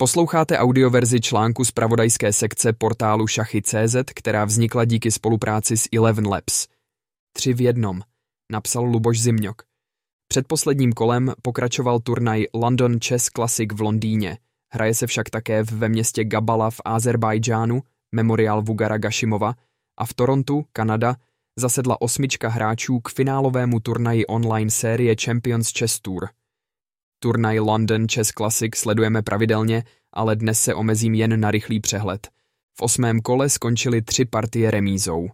Posloucháte audioverzi článku z pravodajské sekce portálu Šachy.cz, která vznikla díky spolupráci s Eleven Labs. Tři v jednom, napsal Luboš Zimňok. Před posledním kolem pokračoval turnaj London Chess Classic v Londýně. Hraje se však také ve městě Gabala v Azerbajdžánu, memoriál Vugara Gashimova, a v Torontu, Kanada, zasedla osmička hráčů k finálovému turnaji online série Champions Chess Tour – Turnaj London Chess Classic sledujeme pravidelně, ale dnes se omezím jen na rychlý přehled. V osmém kole skončily tři partie remízou.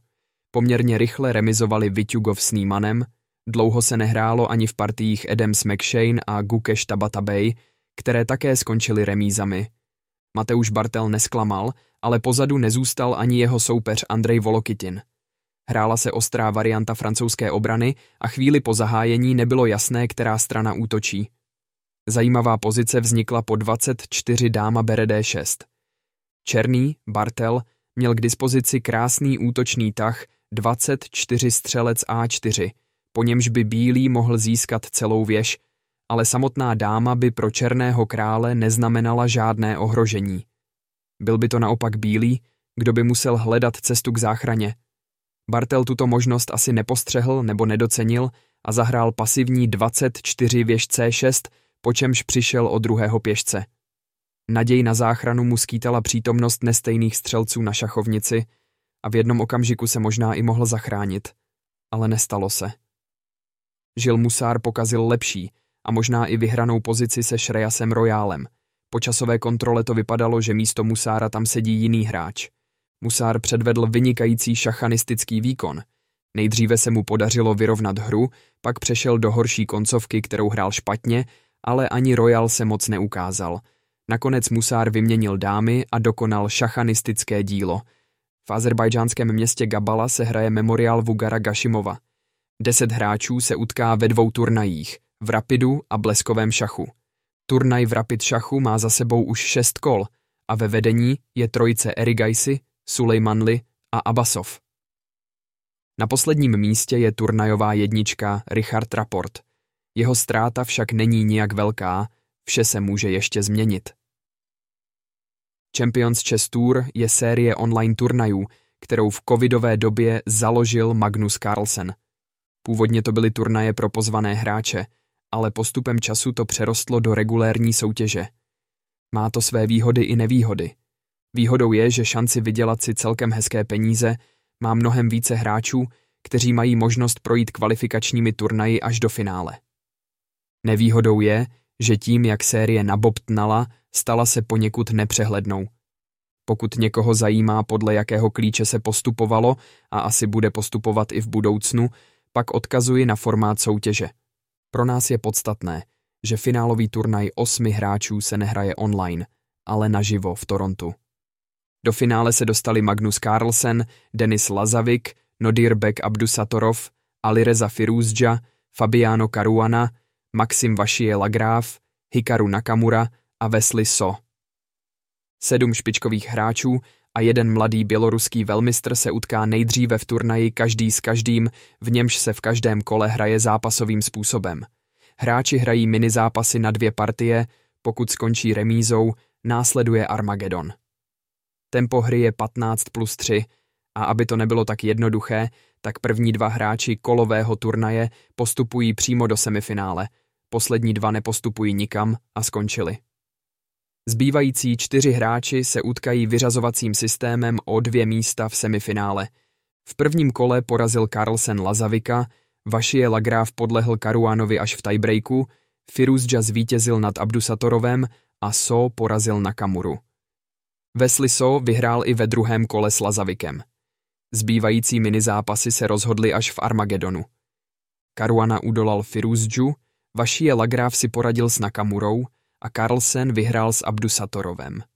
Poměrně rychle remizovali Viťugov s Nýmanem, dlouho se nehrálo ani v partiích Adams McShane a Gukeš Tabatabej, které také skončily remízami. Mateuš Bartel nesklamal, ale pozadu nezůstal ani jeho soupeř Andrej Volokytin. Hrála se ostrá varianta francouzské obrany a chvíli po zahájení nebylo jasné, která strana útočí. Zajímavá pozice vznikla po 24 dáma bere D6. Černý, Bartel, měl k dispozici krásný útočný tah 24 střelec A4, po němž by bílý mohl získat celou věž, ale samotná dáma by pro černého krále neznamenala žádné ohrožení. Byl by to naopak bílý, kdo by musel hledat cestu k záchraně. Bartel tuto možnost asi nepostřehl nebo nedocenil a zahrál pasivní 24 věž C6, po čemž přišel o druhého pěšce. Naděj na záchranu mu skýtala přítomnost nestejných střelců na šachovnici a v jednom okamžiku se možná i mohl zachránit, ale nestalo se. Žil Musár pokazil lepší a možná i vyhranou pozici se Šrejasem Royálem. Po časové kontrole to vypadalo, že místo Musára tam sedí jiný hráč. Musár předvedl vynikající šachanistický výkon. Nejdříve se mu podařilo vyrovnat hru, pak přešel do horší koncovky, kterou hrál špatně ale ani Royal se moc neukázal. Nakonec Musár vyměnil dámy a dokonal šachanistické dílo. V azerbajdžánském městě Gabala se hraje memoriál Vugara Gashimova. Deset hráčů se utká ve dvou turnajích, v rapidu a bleskovém šachu. Turnaj v rapid šachu má za sebou už šest kol a ve vedení je trojice Erigaisi, Sulejmanli a Abasov. Na posledním místě je turnajová jednička Richard Raport – jeho ztráta však není nijak velká, vše se může ještě změnit. Champions Chess Tour je série online turnajů, kterou v covidové době založil Magnus Carlsen. Původně to byly turnaje pro pozvané hráče, ale postupem času to přerostlo do regulérní soutěže. Má to své výhody i nevýhody. Výhodou je, že šanci vydělat si celkem hezké peníze má mnohem více hráčů, kteří mají možnost projít kvalifikačními turnaji až do finále. Nevýhodou je, že tím, jak série nabobtnala, stala se poněkud nepřehlednou. Pokud někoho zajímá, podle jakého klíče se postupovalo a asi bude postupovat i v budoucnu, pak odkazuji na formát soutěže. Pro nás je podstatné, že finálový turnaj osmi hráčů se nehraje online, ale naživo v Torontu. Do finále se dostali Magnus Carlsen, Denis Lazavik, Nodirbek Abdusatorov, Alireza Firuzja, Fabiano Caruana, Maxim Vašie Lagráv, Hikaru Nakamura a Wesley So. Sedm špičkových hráčů a jeden mladý běloruský velmistr se utká nejdříve v turnaji každý s každým, v němž se v každém kole hraje zápasovým způsobem. Hráči hrají mini zápasy na dvě partie, pokud skončí remízou, následuje Armagedon. Tempo hry je 15 plus 3 a aby to nebylo tak jednoduché, tak první dva hráči kolového turnaje postupují přímo do semifinále – poslední dva nepostupují nikam a skončili. Zbývající čtyři hráči se utkají vyřazovacím systémem o dvě místa v semifinále. V prvním kole porazil Carlsen Lazavika, Vašie Lagráv podlehl Karuánovi až v tiebreaku, Firuzja zvítězil nad Abdusatorovem a So porazil Nakamuru. Wesley So vyhrál i ve druhém kole s Lazavikem. Zbývající minizápasy se rozhodly až v Armagedonu. Karuana udolal Firuzju, Vašie Lagráv si poradil s Nakamurou a Carlsen vyhrál s Abdusatorovem.